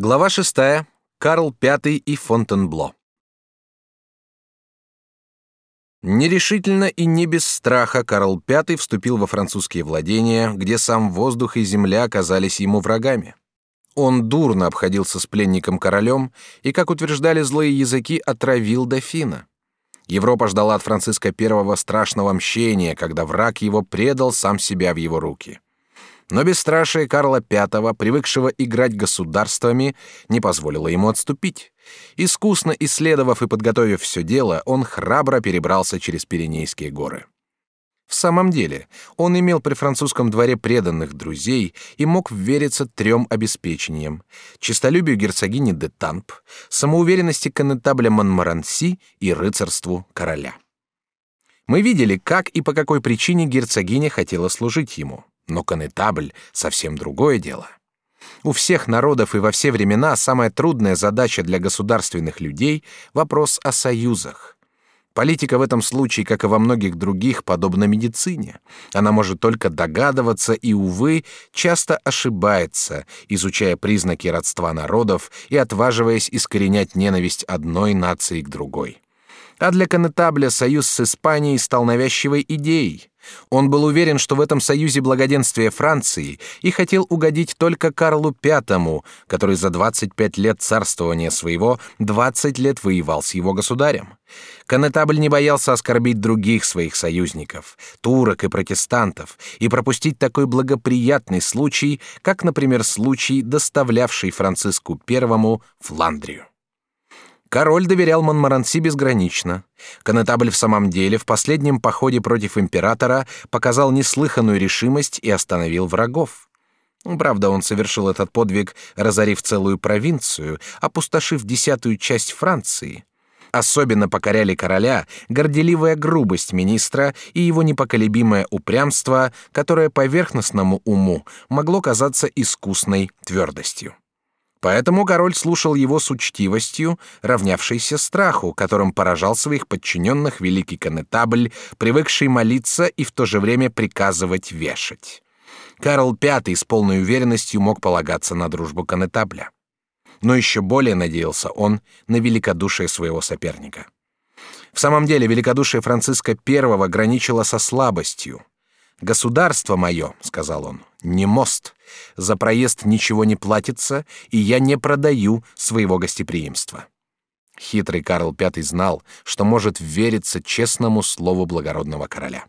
Глава шестая. Карл V и Фонтенбло. Нерешительно и не без страха Карл V вступил во французские владения, где сам воздух и земля оказались ему врагами. Он дурно обходился с пленником королем и, как утверждали злые языки, отравил дофина. Европа ждала от Франциска I страшного мщения, когда враг его предал сам себя в его руки. Но бесстрашие Карла V, привыкшего играть государствами, не позволило ему отступить. Искусно исследовав и подготовив все дело, он храбро перебрался через Пиренейские горы. В самом деле, он имел при французском дворе преданных друзей и мог вериться трем обеспечениям: честолюбию герцогини де Тамп, самоуверенности коннетабля Монмаранси и рыцарству короля. Мы видели, как и по какой причине герцогиня хотела служить ему. Но конетабль — совсем другое дело. У всех народов и во все времена самая трудная задача для государственных людей — вопрос о союзах. Политика в этом случае, как и во многих других, подобна медицине. Она может только догадываться и, увы, часто ошибается, изучая признаки родства народов и отваживаясь искоренять ненависть одной нации к другой. А для Конетабля союз с Испанией стал навязчивой идеей. Он был уверен, что в этом союзе благоденствие Франции и хотел угодить только Карлу V, который за 25 лет царствования своего 20 лет воевал с его государем. Конетабль не боялся оскорбить других своих союзников, турок и протестантов, и пропустить такой благоприятный случай, как, например, случай, доставлявший Франциску I Фландрию. Король доверял Монмаранси безгранично. Конетабль в самом деле в последнем походе против императора показал неслыханную решимость и остановил врагов. Правда, он совершил этот подвиг, разорив целую провинцию, опустошив десятую часть Франции. Особенно покоряли короля горделивая грубость министра и его непоколебимое упрямство, которое поверхностному уму могло казаться искусной твердостью. Поэтому король слушал его с учтивостью, равнявшейся страху, которым поражал своих подчиненных великий конетабль, привыкший молиться и в то же время приказывать вешать. Карл V с полной уверенностью мог полагаться на дружбу конетабля. Но еще более надеялся он на великодушие своего соперника. В самом деле великодушие Франциска I граничило со слабостью. «Государство мое», — сказал он, — «не мост. За проезд ничего не платится, и я не продаю своего гостеприимства». Хитрый Карл V знал, что может вериться честному слову благородного короля.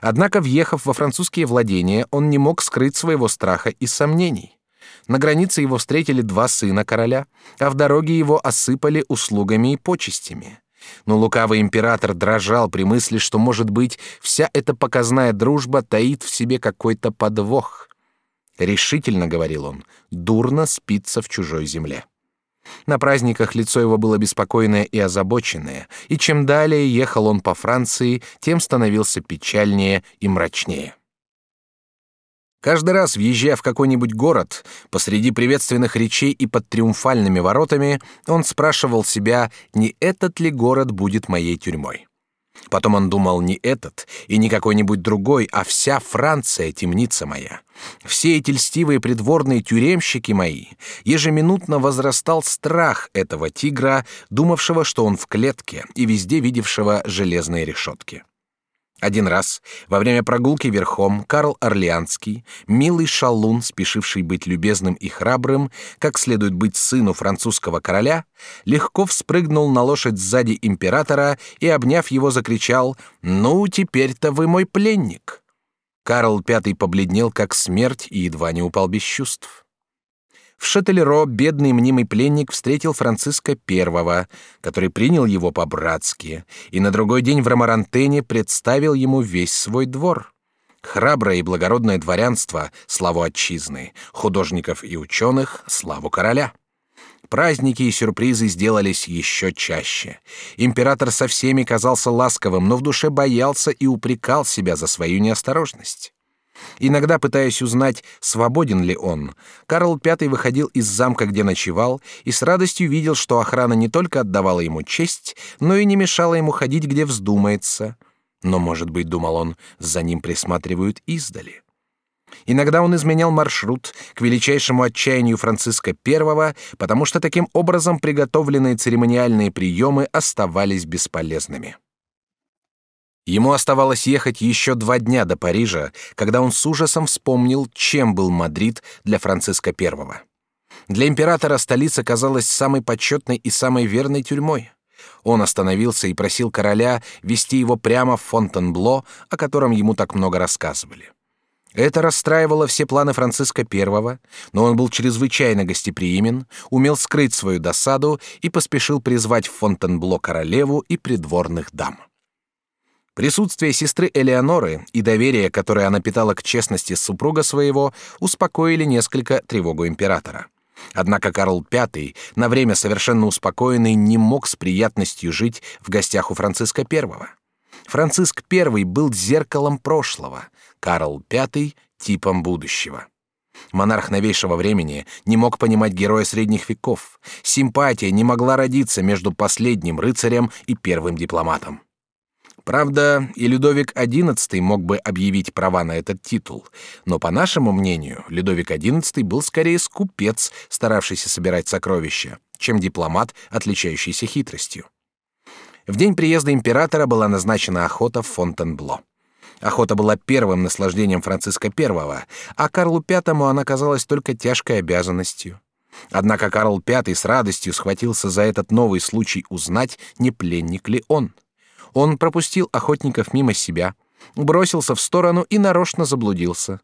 Однако, въехав во французские владения, он не мог скрыть своего страха и сомнений. На границе его встретили два сына короля, а в дороге его осыпали услугами и почестями. Но лукавый император дрожал при мысли, что, может быть, вся эта показная дружба таит в себе какой-то подвох. Решительно, говорил он, дурно спится в чужой земле. На праздниках лицо его было беспокойное и озабоченное, и чем далее ехал он по Франции, тем становился печальнее и мрачнее. Каждый раз, въезжая в какой-нибудь город, посреди приветственных речей и под триумфальными воротами, он спрашивал себя, не этот ли город будет моей тюрьмой. Потом он думал не этот и не какой-нибудь другой, а вся Франция темница моя. Все эти льстивые придворные тюремщики мои. Ежеминутно возрастал страх этого тигра, думавшего, что он в клетке и везде видевшего железные решетки. Один раз, во время прогулки верхом, Карл Орлеанский, милый шалун, спешивший быть любезным и храбрым, как следует быть сыну французского короля, легко вспрыгнул на лошадь сзади императора и, обняв его, закричал «Ну, теперь-то вы мой пленник!» Карл V побледнел, как смерть, и едва не упал без чувств. В Шателеро бедный мнимый пленник встретил Франциска I, который принял его по-братски, и на другой день в Ромарантене представил ему весь свой двор. Храброе и благородное дворянство — славу отчизны, художников и ученых — славу короля. Праздники и сюрпризы сделались еще чаще. Император со всеми казался ласковым, но в душе боялся и упрекал себя за свою неосторожность. Иногда, пытаясь узнать, свободен ли он, Карл V выходил из замка, где ночевал, и с радостью видел, что охрана не только отдавала ему честь, но и не мешала ему ходить, где вздумается. Но, может быть, думал он, за ним присматривают издали. Иногда он изменял маршрут к величайшему отчаянию Франциска I, потому что таким образом приготовленные церемониальные приемы оставались бесполезными. Ему оставалось ехать еще два дня до Парижа, когда он с ужасом вспомнил, чем был Мадрид для Франциска I. Для императора столица казалась самой почетной и самой верной тюрьмой. Он остановился и просил короля вести его прямо в Фонтенбло, о котором ему так много рассказывали. Это расстраивало все планы Франциска I, но он был чрезвычайно гостеприимен, умел скрыть свою досаду и поспешил призвать в Фонтенбло королеву и придворных дам. Присутствие сестры Элеоноры и доверие, которое она питала к честности супруга своего, успокоили несколько тревогу императора. Однако Карл V, на время совершенно успокоенный, не мог с приятностью жить в гостях у Франциска I. Франциск I был зеркалом прошлого, Карл V — типом будущего. Монарх новейшего времени не мог понимать героя средних веков. Симпатия не могла родиться между последним рыцарем и первым дипломатом. Правда, и Людовик XI мог бы объявить права на этот титул, но, по нашему мнению, Людовик XI был скорее скупец, старавшийся собирать сокровища, чем дипломат, отличающийся хитростью. В день приезда императора была назначена охота в Фонтенбло. Охота была первым наслаждением Франциска I, а Карлу V она казалась только тяжкой обязанностью. Однако Карл V с радостью схватился за этот новый случай узнать, не пленник ли он. Он пропустил охотников мимо себя, бросился в сторону и нарочно заблудился.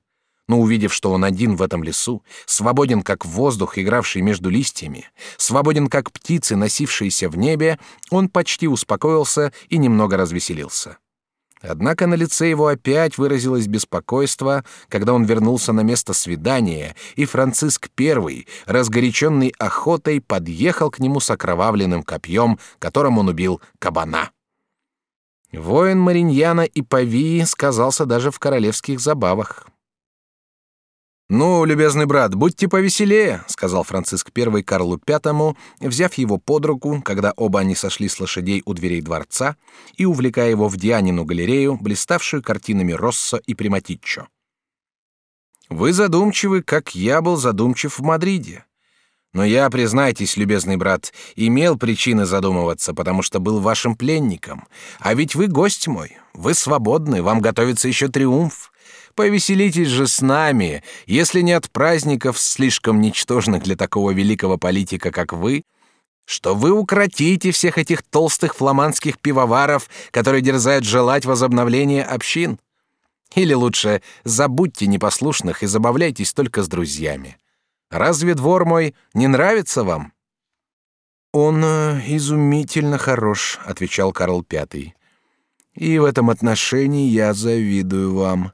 Но увидев, что он один в этом лесу, свободен как воздух, игравший между листьями, свободен как птицы, носившиеся в небе, он почти успокоился и немного развеселился. Однако на лице его опять выразилось беспокойство, когда он вернулся на место свидания, и Франциск I, разгоряченный охотой, подъехал к нему с окровавленным копьем, которым он убил кабана. Воин Мариньяна и Павии сказался даже в королевских забавах. «Ну, любезный брат, будьте повеселее», — сказал Франциск I Карлу V, взяв его под руку, когда оба они сошли с лошадей у дверей дворца и увлекая его в Дианину галерею, блиставшую картинами Россо и Приматиччо. «Вы задумчивы, как я был задумчив в Мадриде. Но я, признайтесь, любезный брат, имел причины задумываться, потому что был вашим пленником. А ведь вы гость мой, вы свободны, вам готовится еще триумф. Повеселитесь же с нами, если не от праздников, слишком ничтожных для такого великого политика, как вы, что вы укротите всех этих толстых фламандских пивоваров, которые дерзают желать возобновления общин. Или лучше, забудьте непослушных и забавляйтесь только с друзьями. Разве двор мой не нравится вам? Он э, изумительно хорош, отвечал Карл V. И в этом отношении я завидую вам.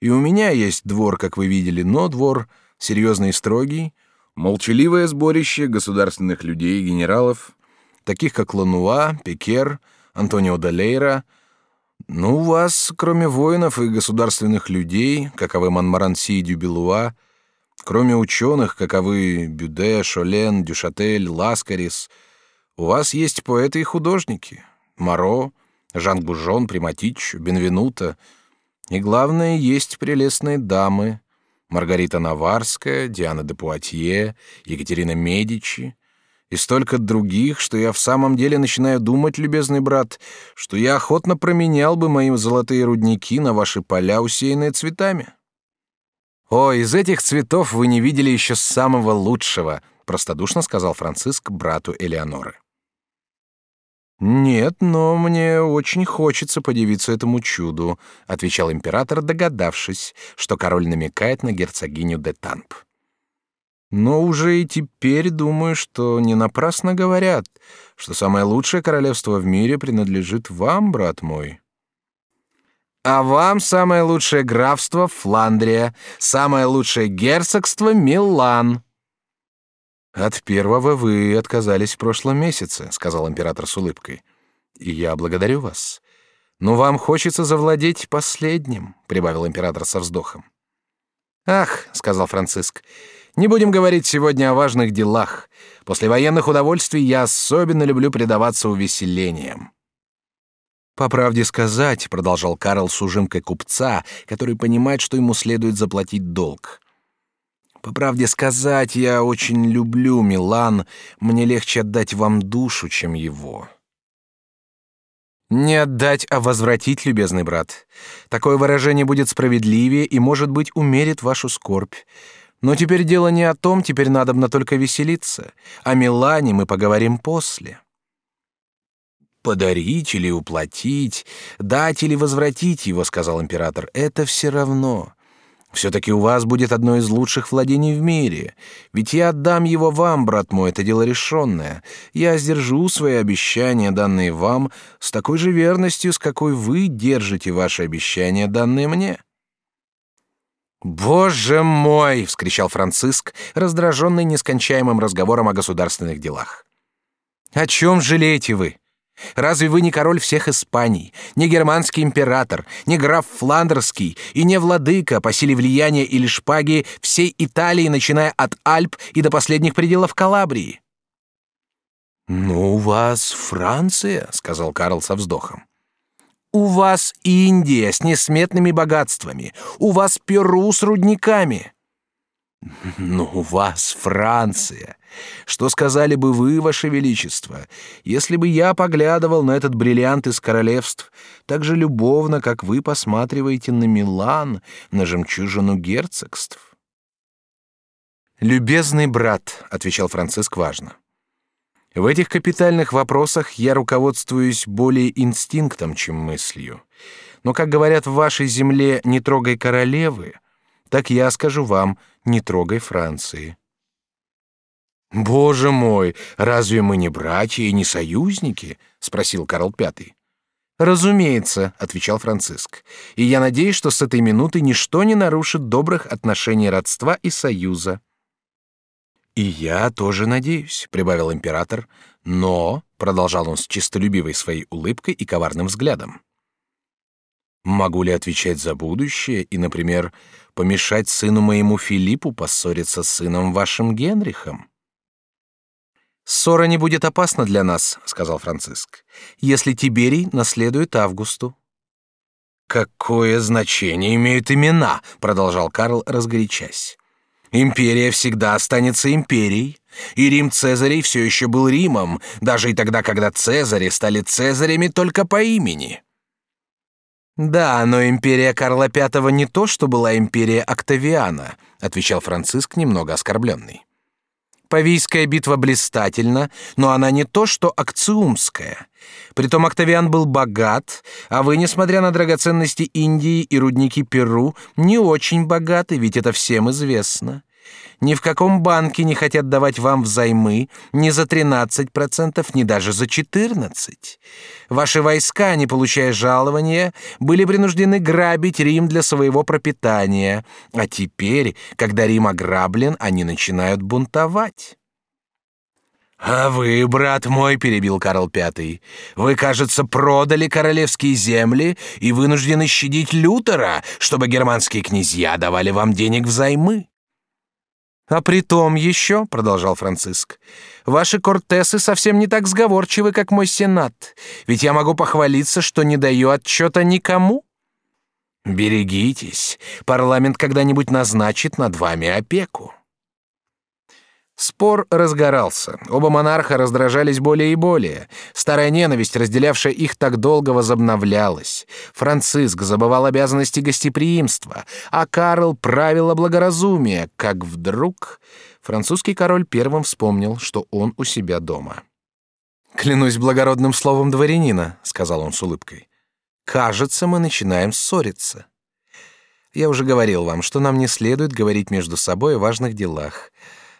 И у меня есть двор, как вы видели, но двор серьезный и строгий, молчаливое сборище государственных людей и генералов, таких как Лануа, Пекер, Антонио Далейра. Ну, у вас, кроме воинов и государственных людей, каковы Монмаранси и Дюбелуа, Кроме ученых, каковы Бюде, Шолен, Дюшатель, Ласкарис, у вас есть поэты и художники. Маро, Жан Бужон, Приматич, Бенвенуто. И главное, есть прелестные дамы. Маргарита Наварская, Диана де Пуатье, Екатерина Медичи и столько других, что я в самом деле начинаю думать, любезный брат, что я охотно променял бы мои золотые рудники на ваши поля, усеянные цветами. «О, из этих цветов вы не видели еще самого лучшего», простодушно сказал Франциск брату Элеоноры. «Нет, но мне очень хочется подивиться этому чуду», — отвечал император, догадавшись, что король намекает на герцогиню де Тамп. «Но уже и теперь думаю, что не напрасно говорят, что самое лучшее королевство в мире принадлежит вам, брат мой». А вам самое лучшее графство Фландрия, самое лучшее герцогство Милан. От первого вы отказались в прошлом месяце, сказал император с улыбкой. И я благодарю вас. Но вам хочется завладеть последним, прибавил император со вздохом. Ах, сказал Франциск. Не будем говорить сегодня о важных делах. После военных удовольствий я особенно люблю предаваться увеселениям. По правде сказать, продолжал Карл с ужимкой купца, который понимает, что ему следует заплатить долг. По правде сказать, я очень люблю Милан, мне легче отдать вам душу, чем его. Не отдать, а возвратить, любезный брат. Такое выражение будет справедливее и, может быть, умерит вашу скорбь. Но теперь дело не о том, теперь надо надобно только веселиться. О Милане мы поговорим после. Подарить или уплатить, дать или возвратить его, сказал император, это все равно. Все-таки у вас будет одно из лучших владений в мире. Ведь я отдам его вам, брат мой, это дело решенное. Я сдержу свои обещания, данные вам, с такой же верностью, с какой вы держите ваши обещания, данные мне. «Боже мой!» — вскричал Франциск, раздраженный нескончаемым разговором о государственных делах. «О чем жалеете вы? Разве вы не король всех Испаний, не германский император, не граф Фландерский и не владыка по силе влияния или шпаги всей Италии, начиная от Альп и до последних пределов Калабрии?» «Ну, у вас Франция», — сказал Карл со вздохом. У вас Индия с несметными богатствами, у вас Перу с рудниками. Но у вас Франция. Что сказали бы вы, ваше величество, если бы я поглядывал на этот бриллиант из королевств так же любовно, как вы посматриваете на Милан, на жемчужину герцогств? Любезный брат, отвечал Франциск важно. В этих капитальных вопросах я руководствуюсь более инстинктом, чем мыслью. Но, как говорят в вашей земле, не трогай королевы, так я скажу вам, не трогай Франции. Боже мой, разве мы не братья и не союзники? спросил Карл V. Разумеется, отвечал Франциск. И я надеюсь, что с этой минуты ничто не нарушит добрых отношений родства и союза. И я тоже надеюсь, прибавил император, но, продолжал он с чистолюбивой своей улыбкой и коварным взглядом, могу ли отвечать за будущее и, например, помешать сыну моему Филиппу поссориться с сыном вашим Генрихом? Ссора не будет опасна для нас, сказал Франциск, если Тиберий наследует Августу. Какое значение имеют имена? продолжал Карл, разгорячась. Империя всегда останется империей, и Рим Цезарей все еще был Римом, даже и тогда, когда Цезари стали Цезарями только по имени. Да, но империя Карла V не то, что была империя Октавиана, отвечал Франциск немного оскорбленный. Павийская битва блистательна, но она не то, что Акциумская. Притом Октавиан был богат, а вы, несмотря на драгоценности Индии и рудники Перу, не очень богаты, ведь это всем известно. Ни в каком банке не хотят давать вам взаймы ни за 13%, ни даже за 14%. Ваши войска, не получая жалования, были принуждены грабить Рим для своего пропитания, а теперь, когда Рим ограблен, они начинают бунтовать. «А вы, брат мой, — перебил Карл Пятый, — вы, кажется, продали королевские земли и вынуждены щадить Лютера, чтобы германские князья давали вам денег взаймы. А при том еще, продолжал Франциск, ваши кортесы совсем не так сговорчивы, как мой сенат, ведь я могу похвалиться, что не даю отчета никому. Берегитесь, парламент когда-нибудь назначит над вами опеку. Спор разгорался. Оба монарха раздражались более и более. Старая ненависть, разделявшая их так долго, возобновлялась. Франциск забывал обязанности гостеприимства, а Карл правила благоразумия, как вдруг французский король первым вспомнил, что он у себя дома. «Клянусь благородным словом дворянина», — сказал он с улыбкой. «Кажется, мы начинаем ссориться». Я уже говорил вам, что нам не следует говорить между собой о важных делах.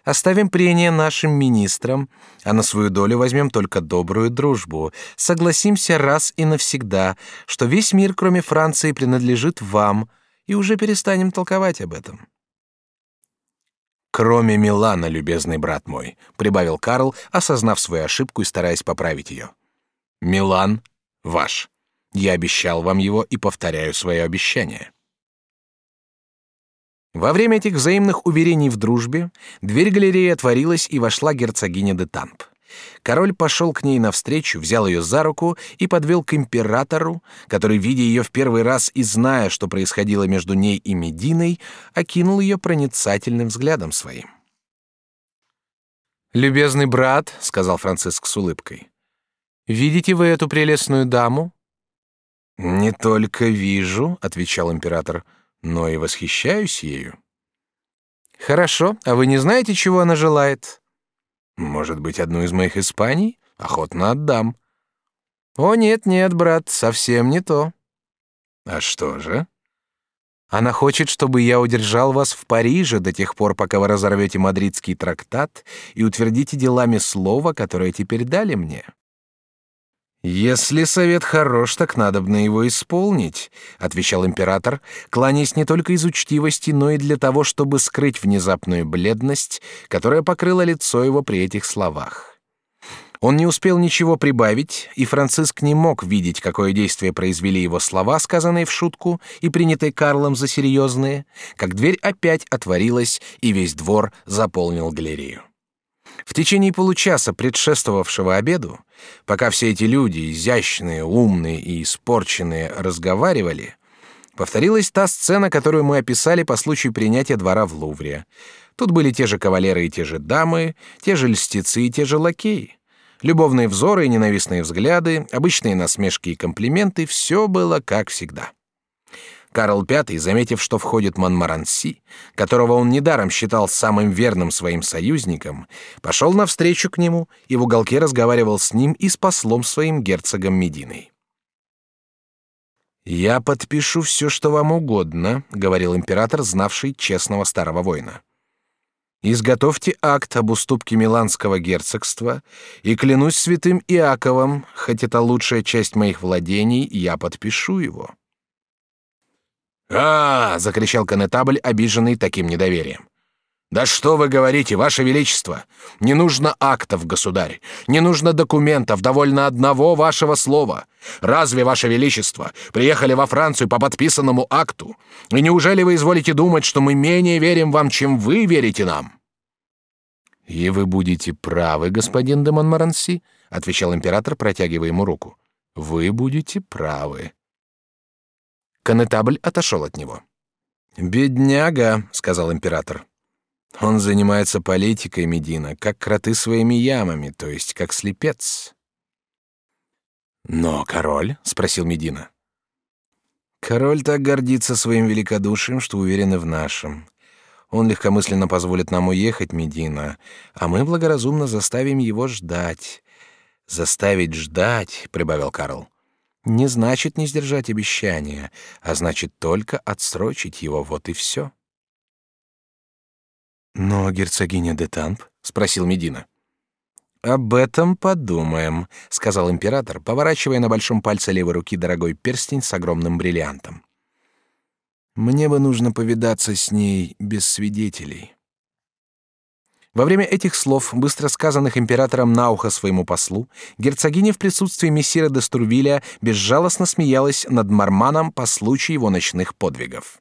Оставим прения нашим министрам, а на свою долю возьмем только добрую дружбу. Согласимся раз и навсегда, что весь мир, кроме Франции, принадлежит вам, и уже перестанем толковать об этом. Кроме Милана, любезный брат мой, прибавил Карл, осознав свою ошибку и стараясь поправить ее. Милан ваш. Я обещал вам его и повторяю свое обещание. Во время этих взаимных уверений в дружбе дверь галереи отворилась и вошла герцогиня де Тамп. Король пошел к ней навстречу, взял ее за руку и подвел к императору, который, видя ее в первый раз и зная, что происходило между ней и Мединой, окинул ее проницательным взглядом своим. «Любезный брат», — сказал Франциск с улыбкой, — «видите вы эту прелестную даму?» «Не только вижу», — отвечал император, — «но и восхищаюсь ею». «Хорошо, а вы не знаете, чего она желает?» Может быть, одну из моих Испаний? Охотно отдам. О, нет, нет, брат, совсем не то. А что же? Она хочет, чтобы я удержал вас в Париже до тех пор, пока вы разорвете мадридский трактат и утвердите делами слово, которое теперь дали мне. Если совет хорош, так надо бы на его исполнить, отвечал император, кланяясь не только из учтивости, но и для того, чтобы скрыть внезапную бледность, которая покрыла лицо его при этих словах. Он не успел ничего прибавить, и Франциск не мог видеть, какое действие произвели его слова, сказанные в шутку и принятые Карлом за серьезные, как дверь опять отворилась, и весь двор заполнил галерею. В течение получаса, предшествовавшего обеду, пока все эти люди, изящные, умные и испорченные, разговаривали, повторилась та сцена, которую мы описали по случаю принятия двора в Лувре. Тут были те же кавалеры и те же дамы, те же льстецы и те же лакеи. Любовные взоры и ненавистные взгляды, обычные насмешки и комплименты — все было как всегда. Карл V, заметив, что входит Монмаранси, которого он недаром считал самым верным своим союзником, пошел навстречу к нему и в уголке разговаривал с ним и с послом своим герцогом Мединой. «Я подпишу все, что вам угодно», — говорил император, знавший честного старого воина. «Изготовьте акт об уступке Миланского герцогства, и клянусь святым Иаковом, хоть это лучшая часть моих владений, я подпишу его». «А!» — закричал конетабль, обиженный таким недоверием. «Да что вы говорите, ваше величество! Не нужно актов, государь, не нужно документов, довольно одного вашего слова. Разве, ваше величество, приехали во Францию по подписанному акту? И неужели вы изволите думать, что мы менее верим вам, чем вы верите нам?» «И вы будете правы, господин де Монмаранси», — отвечал император, протягивая ему руку. «Вы будете правы». Конетабль отошел от него. «Бедняга», — сказал император. «Он занимается политикой, Медина, как кроты своими ямами, то есть как слепец». «Но король?» — спросил Медина. «Король так гордится своим великодушием, что уверен в нашем. Он легкомысленно позволит нам уехать, Медина, а мы благоразумно заставим его ждать». «Заставить ждать», — прибавил Карл, не значит не сдержать обещания, а значит только отсрочить его, вот и все. «Но герцогиня де Тамп?» — спросил Медина. «Об этом подумаем», — сказал император, поворачивая на большом пальце левой руки дорогой перстень с огромным бриллиантом. «Мне бы нужно повидаться с ней без свидетелей». Во время этих слов, быстро сказанных императором на ухо своему послу, герцогиня в присутствии мессира де Струвиля безжалостно смеялась над Марманом по случаю его ночных подвигов.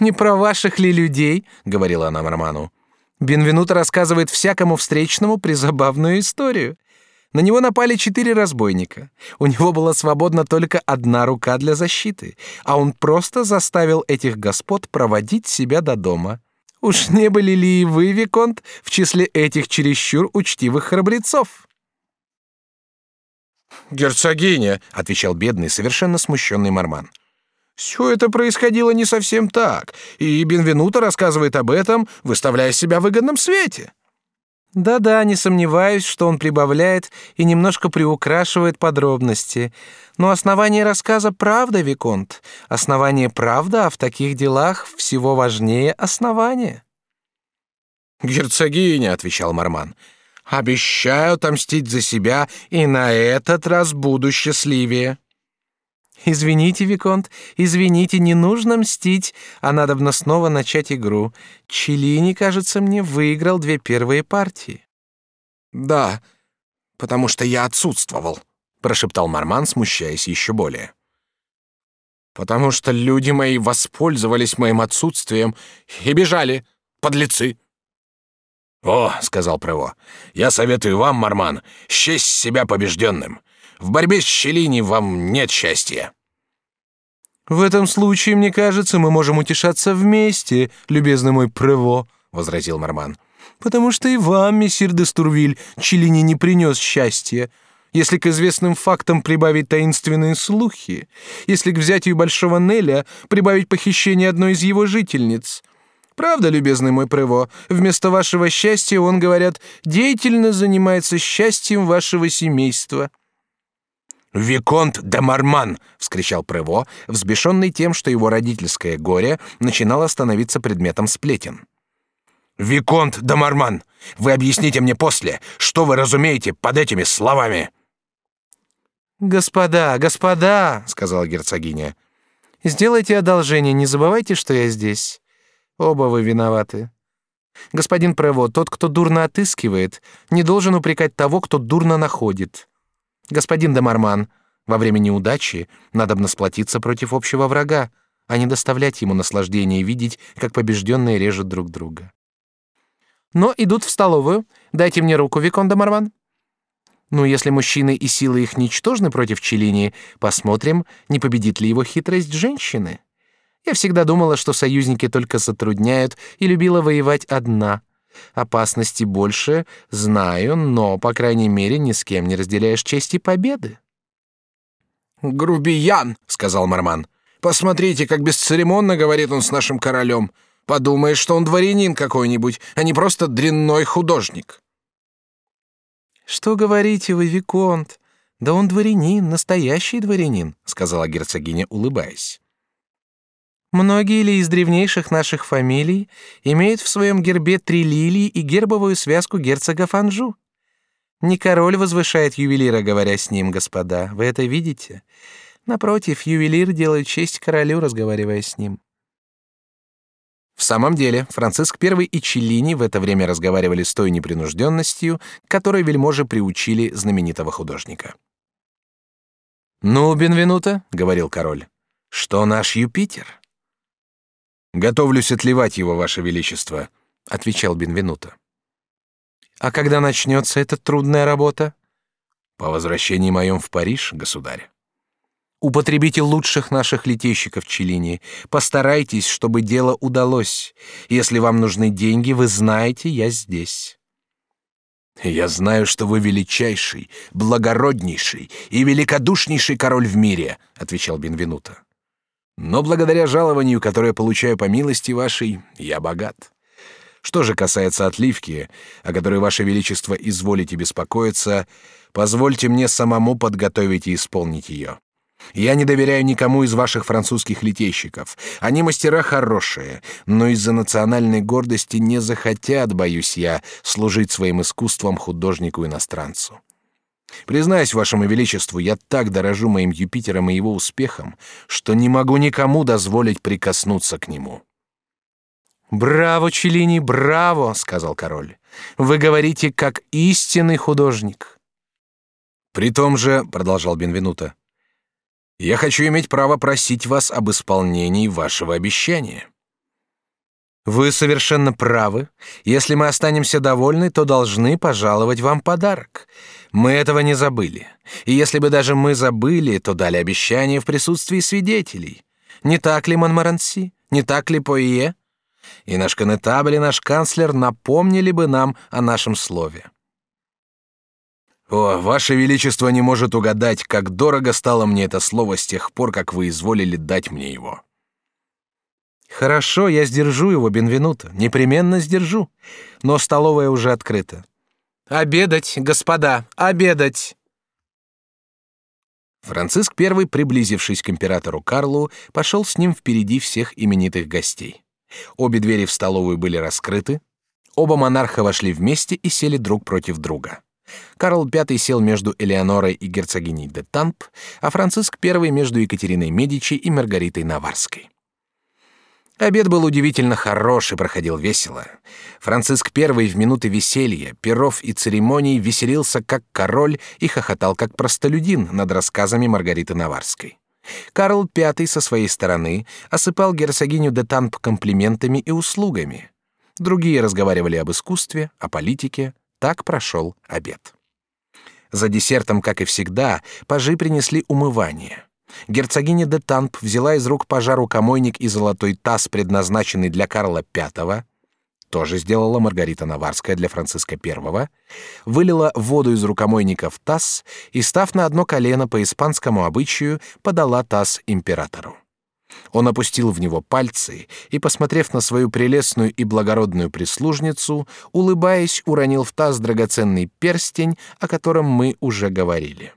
«Не про ваших ли людей?» — говорила она Марману. «Бенвенуто рассказывает всякому встречному призабавную историю. На него напали четыре разбойника. У него была свободна только одна рука для защиты, а он просто заставил этих господ проводить себя до дома. Уж не были ли и вы, Виконт, в числе этих чересчур учтивых храбрецов?» «Герцогиня», — отвечал бедный, совершенно смущенный Марман. «Все это происходило не совсем так, и Бенвенуто рассказывает об этом, выставляя себя в выгодном свете». Да-да, не сомневаюсь, что он прибавляет и немножко приукрашивает подробности. Но основание рассказа правда, виконт. Основание правда, а в таких делах всего важнее основание. Герцогиня, отвечал Марман. Обещаю отомстить за себя, и на этот раз буду счастливее. Извините, виконт, извините, не нужно мстить, а надобно снова начать игру. Челини, кажется мне, выиграл две первые партии. Да, потому что я отсутствовал, прошептал Марман, смущаясь еще более. Потому что люди мои воспользовались моим отсутствием и бежали, подлецы. «О», — сказал Прево, — «я советую вам, Марман, счесть себя побежденным. В борьбе с Челини вам нет счастья». «В этом случае, мне кажется, мы можем утешаться вместе, любезный мой Прево», — возразил Марман. «Потому что и вам, мессир де Стурвиль, Челини не принес счастья. Если к известным фактам прибавить таинственные слухи, если к взятию Большого Неля прибавить похищение одной из его жительниц. Правда, любезный мой Прево, вместо вашего счастья он, говорят, деятельно занимается счастьем вашего семейства». «Виконт де Марман!» — вскричал Прево, взбешенный тем, что его родительское горе начинало становиться предметом сплетен. «Виконт де Марман! Вы объясните мне после, что вы разумеете под этими словами!» «Господа, господа!» — сказала герцогиня. «Сделайте одолжение, не забывайте, что я здесь. Оба вы виноваты. Господин Прево, тот, кто дурно отыскивает, не должен упрекать того, кто дурно находит. Господин Демарман, во время неудачи надо сплотиться против общего врага, а не доставлять ему наслаждение видеть, как побежденные режут друг друга. Но идут в столовую. Дайте мне руку, Викон Демарман. Ну, если мужчины и силы их ничтожны против Челини, посмотрим, не победит ли его хитрость женщины. Я всегда думала, что союзники только затрудняют, и любила воевать одна. Опасности больше, знаю, но, по крайней мере, ни с кем не разделяешь чести победы. «Грубиян!» — сказал Марман. «Посмотрите, как бесцеремонно говорит он с нашим королем. Подумаешь, что он дворянин какой-нибудь, а не просто дрянной художник». «Что говорите вы, Виконт? Да он дворянин, настоящий дворянин», — сказала герцогиня, улыбаясь. Многие ли из древнейших наших фамилий имеют в своем гербе три лилии и гербовую связку герцога Фанжу? Не король возвышает ювелира, говоря с ним, господа, вы это видите? Напротив, ювелир делает честь королю, разговаривая с ним. В самом деле, Франциск I и Челлини в это время разговаривали с той непринужденностью, которой вельможи приучили знаменитого художника. «Ну, Бенвенуто», — говорил король, — «что наш Юпитер?» Готовлюсь отливать его, ваше величество, отвечал Бенвенуто. А когда начнется эта трудная работа? По возвращении моем в Париж, государь. Употребите лучших наших летейщиков Челини. Постарайтесь, чтобы дело удалось. Если вам нужны деньги, вы знаете, я здесь. Я знаю, что вы величайший, благороднейший и великодушнейший король в мире, отвечал Бенвенуто. Но благодаря жалованию, которое получаю по милости вашей, я богат. Что же касается отливки, о которой ваше величество изволите беспокоиться, позвольте мне самому подготовить и исполнить ее. Я не доверяю никому из ваших французских литейщиков. Они мастера хорошие, но из-за национальной гордости не захотят, боюсь я, служить своим искусством художнику-иностранцу. Признаюсь вашему величеству, я так дорожу моим Юпитером и его успехом, что не могу никому дозволить прикоснуться к нему. Браво, Челини, браво, сказал король. Вы говорите как истинный художник. При том же, продолжал Бенвенуто, я хочу иметь право просить вас об исполнении вашего обещания. Вы совершенно правы. Если мы останемся довольны, то должны пожаловать вам подарок. Мы этого не забыли. И если бы даже мы забыли, то дали обещание в присутствии свидетелей. Не так ли, Монмаранси? Не так ли, Пойе? И наш конетабль и наш канцлер напомнили бы нам о нашем слове. О, ваше величество не может угадать, как дорого стало мне это слово с тех пор, как вы изволили дать мне его. Хорошо, я сдержу его, Бенвенуто, непременно сдержу. Но столовая уже открыта. Обедать, господа, обедать. Франциск I, приблизившись к императору Карлу, пошел с ним впереди всех именитых гостей. Обе двери в столовую были раскрыты. Оба монарха вошли вместе и сели друг против друга. Карл V сел между Элеонорой и герцогиней де Тамп, а Франциск I между Екатериной Медичи и Маргаритой Наварской. Обед был удивительно хорош и проходил весело. Франциск I в минуты веселья, перов и церемоний веселился как король и хохотал как простолюдин над рассказами Маргариты Наварской. Карл V со своей стороны осыпал герцогиню де Тамп комплиментами и услугами. Другие разговаривали об искусстве, о политике. Так прошел обед. За десертом, как и всегда, пажи принесли умывание. Герцогиня де Танп взяла из рук пажа рукомойник и золотой таз, предназначенный для Карла V, тоже сделала Маргарита Наварская для Франциска I, вылила воду из рукомойника в таз и, став на одно колено по испанскому обычаю, подала таз императору. Он опустил в него пальцы и, посмотрев на свою прелестную и благородную прислужницу, улыбаясь, уронил в таз драгоценный перстень, о котором мы уже говорили.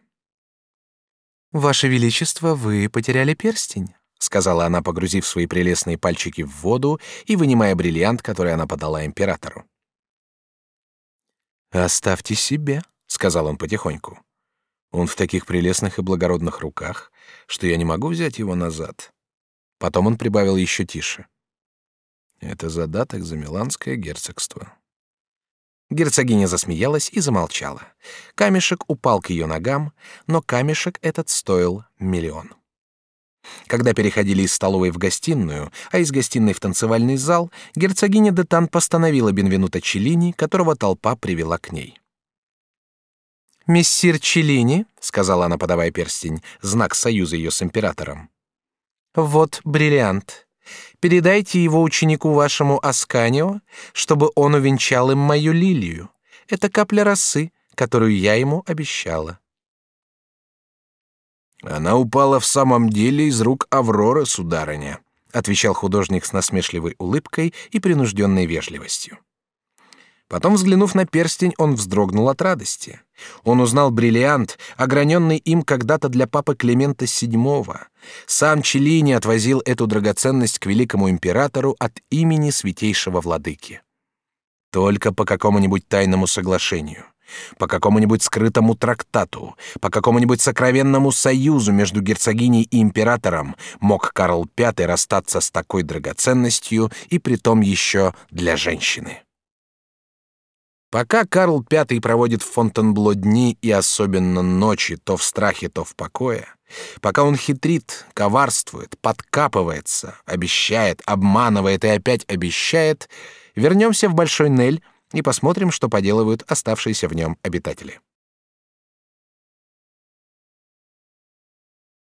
Ваше величество, вы потеряли перстень, сказала она, погрузив свои прелестные пальчики в воду и вынимая бриллиант, который она подала императору. Оставьте себе, сказал он потихоньку. Он в таких прелестных и благородных руках, что я не могу взять его назад. Потом он прибавил еще тише. Это задаток за Миланское герцогство. Герцогиня засмеялась и замолчала. Камешек упал к ее ногам, но камешек этот стоил миллион. Когда переходили из столовой в гостиную, а из гостиной в танцевальный зал, герцогиня де Тан постановила Бенвенуто Челлини, которого толпа привела к ней. «Мессир Челлини», — сказала она, подавая перстень, знак союза ее с императором, вот бриллиант. Передайте его ученику вашему Асканио, чтобы он увенчал им мою лилию. Это капля росы, которую я ему обещала. Она упала в самом деле из рук Авроры, сударыня, отвечал художник с насмешливой улыбкой и принужденной вежливостью. Потом, взглянув на перстень, он вздрогнул от радости. Он узнал бриллиант, ограненный им когда-то для папы Климента VII. Сам Челлини отвозил эту драгоценность к великому императору от имени святейшего владыки. Только по какому-нибудь тайному соглашению, по какому-нибудь скрытому трактату, по какому-нибудь сокровенному союзу между герцогиней и императором мог Карл V расстаться с такой драгоценностью и притом еще для женщины. Пока Карл V проводит в Фонтенбло дни и особенно ночи, то в страхе, то в покое, пока он хитрит, коварствует, подкапывается, обещает, обманывает и опять обещает, вернемся в Большой Нель и посмотрим, что поделывают оставшиеся в нем обитатели.